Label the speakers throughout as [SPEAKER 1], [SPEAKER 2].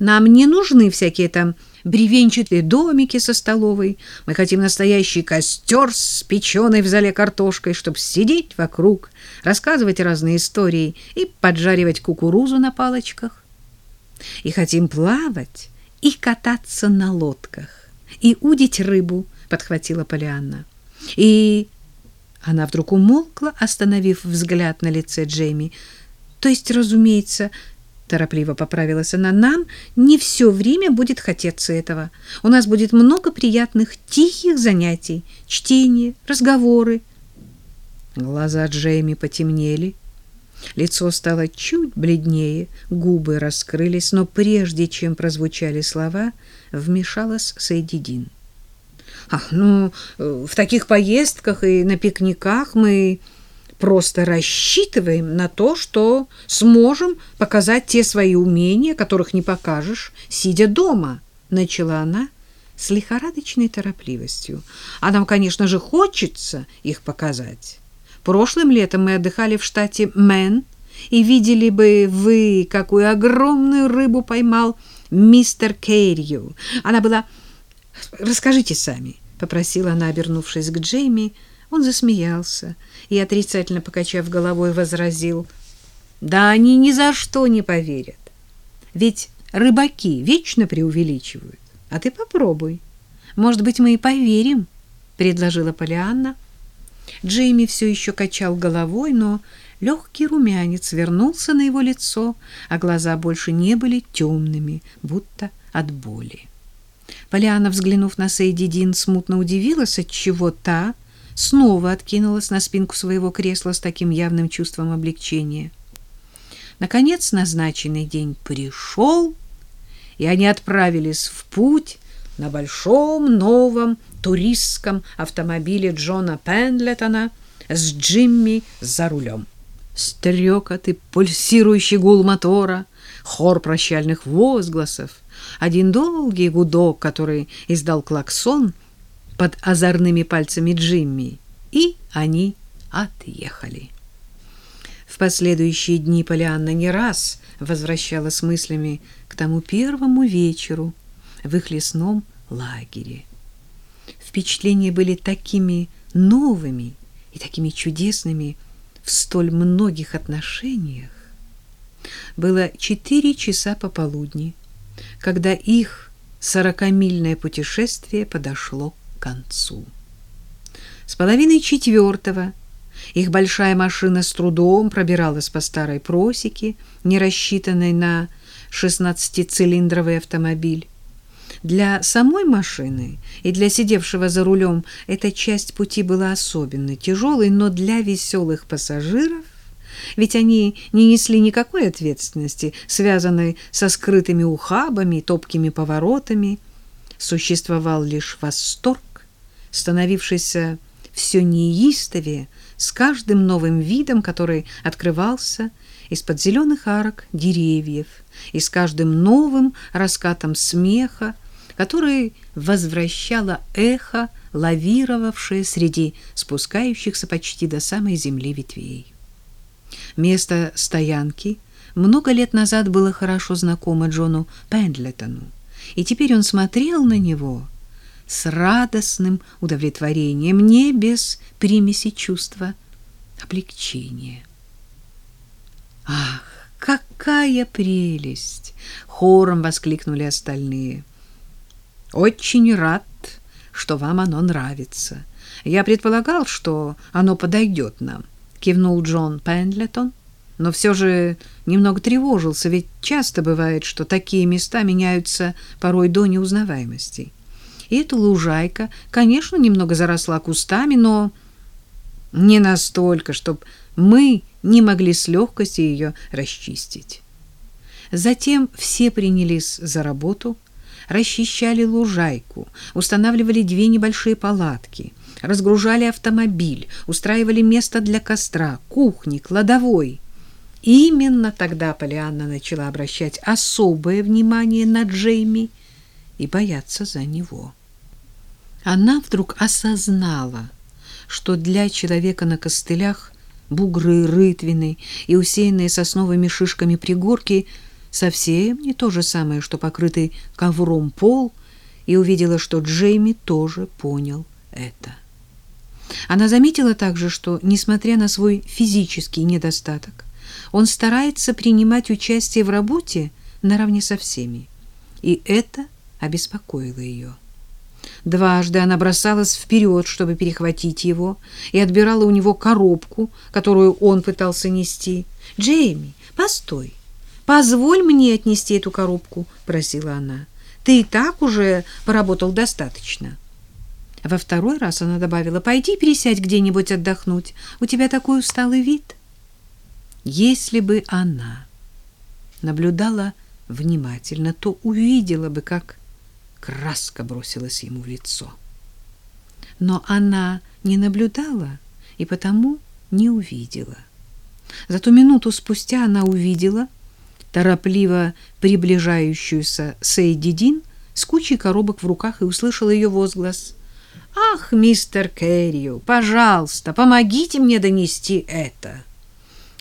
[SPEAKER 1] Нам не нужны всякие там бревенчатые домики со столовой. Мы хотим настоящий костер с печеной в зале картошкой, чтобы сидеть вокруг, рассказывать разные истории и поджаривать кукурузу на палочках. И хотим плавать и кататься на лодках, и удить рыбу, подхватила Полианна. И она вдруг умолкла, остановив взгляд на лице Джейми. То есть, разумеется, торопливо поправилась она, нам не все время будет хотеться этого. У нас будет много приятных тихих занятий, чтение, разговоры. Глаза Джейми потемнели, лицо стало чуть бледнее, губы раскрылись, но прежде чем прозвучали слова, вмешалась Сейдидин. Ах, ну, в таких поездках и на пикниках мы просто рассчитываем на то, что сможем показать те свои умения, которых не покажешь, сидя дома, начала она с лихорадочной торопливостью. А нам, конечно же, хочется их показать. Прошлым летом мы отдыхали в штате Мэн, и видели бы вы, какую огромную рыбу поймал мистер Керрию. Она была... Расскажите сами, попросила она, обернувшись к Джейми, — он засмеялся и, отрицательно покачав головой, возразил, «Да они ни за что не поверят. Ведь рыбаки вечно преувеличивают. А ты попробуй. Может быть, мы и поверим», — предложила Полианна. Джейми все еще качал головой, но легкий румянец вернулся на его лицо, а глаза больше не были темными, будто от боли. Полианна, взглянув на Сейди Дин, смутно удивилась, отчего та снова откинулась на спинку своего кресла с таким явным чувством облегчения. Наконец назначенный день пришел, и они отправились в путь на большом новом туристском автомобиле Джона Пендлетона с Джимми за рулем. Стрекот и пульсирующий гул мотора, хор прощальных возгласов, один долгий гудок, который издал клаксон — под озорными пальцами Джимми, и они отъехали. В последующие дни Полианна не раз возвращалась мыслями к тому первому вечеру в их лесном лагере. Впечатления были такими новыми и такими чудесными в столь многих отношениях. Было четыре часа пополудни, когда их сорокамильное путешествие подошло концу. С половины четвертого их большая машина с трудом пробиралась по старой просеке, не рассчитанной на шестнадцатицилиндровый автомобиль. Для самой машины и для сидевшего за рулем эта часть пути была особенно тяжелой, но для веселых пассажиров, ведь они не несли никакой ответственности, связанной со скрытыми ухабами топкими поворотами, существовал лишь восторг становившийся все неистовее с каждым новым видом, который открывался из-под зеленых арок деревьев, и с каждым новым раскатом смеха, который возвращало эхо, лавировавшее среди спускающихся почти до самой земли ветвей. Место стоянки много лет назад было хорошо знакомо Джону Пендлетону, и теперь он смотрел на него — с радостным удовлетворением, не без примеси чувства облегчения. Ах, какая прелесть! хором воскликнули остальные. Очень рад, что вам оно нравится. Я предполагал, что оно подойдет нам, кивнул Джон Пендлетон, но все же немного тревожился, ведь часто бывает, что такие места меняются порой до неузнаваемости. И эта лужайка, конечно, немного заросла кустами, но не настолько, чтобы мы не могли с легкостью ее расчистить. Затем все принялись за работу, расчищали лужайку, устанавливали две небольшие палатки, разгружали автомобиль, устраивали место для костра, кухни, кладовой. Именно тогда Полианна начала обращать особое внимание на Джейми и бояться за него. Она вдруг осознала, что для человека на костылях бугры, рытвины и усеянные сосновыми шишками пригорки совсем не то же самое, что покрытый ковром пол, и увидела, что Джейми тоже понял это. Она заметила также, что, несмотря на свой физический недостаток, он старается принимать участие в работе наравне со всеми, и это обеспокоило ее. Дважды она бросалась вперед, чтобы перехватить его, и отбирала у него коробку, которую он пытался нести. «Джейми, постой, позволь мне отнести эту коробку», — просила она. «Ты и так уже поработал достаточно». Во второй раз она добавила, «Пойди пересядь где-нибудь отдохнуть, у тебя такой усталый вид». Если бы она наблюдала внимательно, то увидела бы, как краска бросилась ему в лицо. Но она не наблюдала и потому не увидела. Зато минуту спустя она увидела торопливо приближающуюся Сейдидин с кучей коробок в руках и услышала ее возглас. «Ах, мистер Кэррио, пожалуйста, помогите мне донести это!»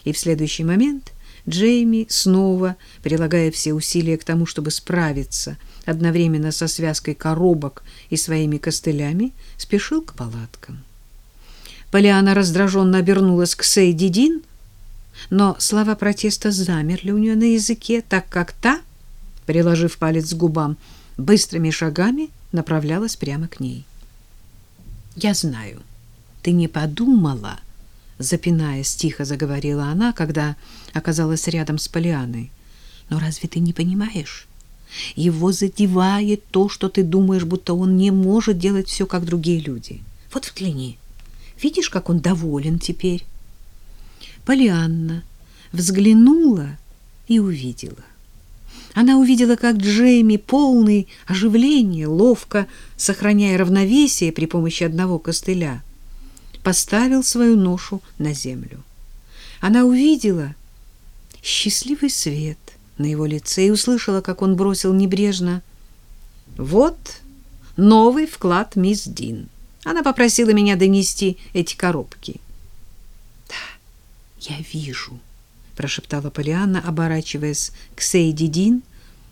[SPEAKER 1] И в следующий момент Джейми снова, прилагая все усилия к тому, чтобы справиться одновременно со связкой коробок и своими костылями, спешил к палаткам. Полиана раздраженно обернулась к Сейди Дин, но слова протеста замерли у нее на языке, так как та, приложив палец к губам, быстрыми шагами направлялась прямо к ней. «Я знаю, ты не подумала», запинаясь, тихо заговорила она, когда оказалась рядом с Полианой. Но разве ты не понимаешь? Его задевает то, что ты думаешь, будто он не может делать все, как другие люди. Вот взгляни. Видишь, как он доволен теперь? Полианна взглянула и увидела. Она увидела, как Джейми, полный оживления, ловко сохраняя равновесие при помощи одного костыля, поставил свою ношу на землю. Она увидела счастливый свет на его лице и услышала, как он бросил небрежно «Вот новый вклад мисс Дин. Она попросила меня донести эти коробки». «Да, я вижу», — прошептала Полианна, оборачиваясь к Сейди Дин,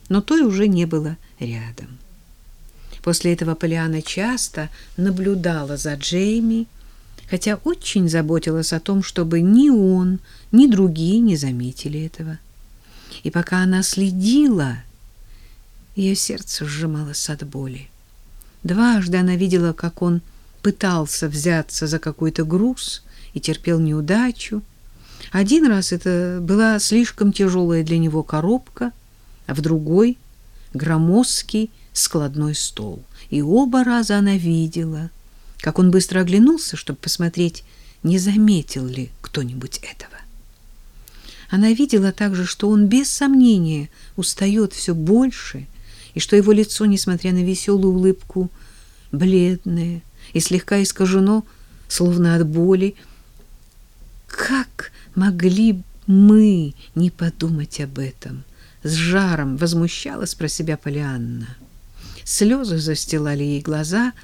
[SPEAKER 1] но той уже не было рядом. После этого Полианна часто наблюдала за Джейми, хотя очень заботилась о том, чтобы ни он, ни другие не заметили этого. И пока она следила, ее сердце сжималось от боли. Дважды она видела, как он пытался взяться за какой-то груз и терпел неудачу. Один раз это была слишком тяжелая для него коробка, а в другой — громоздкий складной стол. И оба раза она видела — как он быстро оглянулся, чтобы посмотреть, не заметил ли кто-нибудь этого. Она видела также, что он без сомнения устает все больше, и что его лицо, несмотря на веселую улыбку, бледное и слегка искажено, словно от боли. Как могли мы не подумать об этом? С жаром возмущалась про себя Полианна. Слезы застилали ей глаза —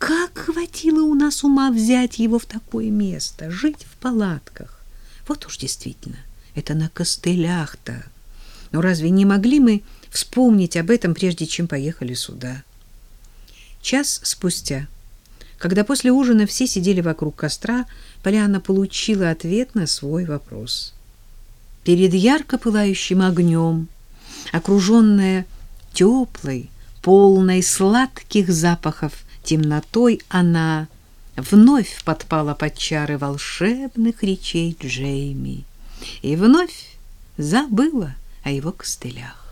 [SPEAKER 1] как хватило у нас ума взять его в такое место, жить в палатках? Вот уж действительно, это на костылях-то. Но разве не могли мы вспомнить об этом, прежде чем поехали сюда? Час спустя, когда после ужина все сидели вокруг костра, Поляна получила ответ на свой вопрос. Перед ярко пылающим огнем, окруженная теплой, полной сладких запахов темнотой она вновь подпала под чары волшебных речей Джейми и вновь забыла о его костылях.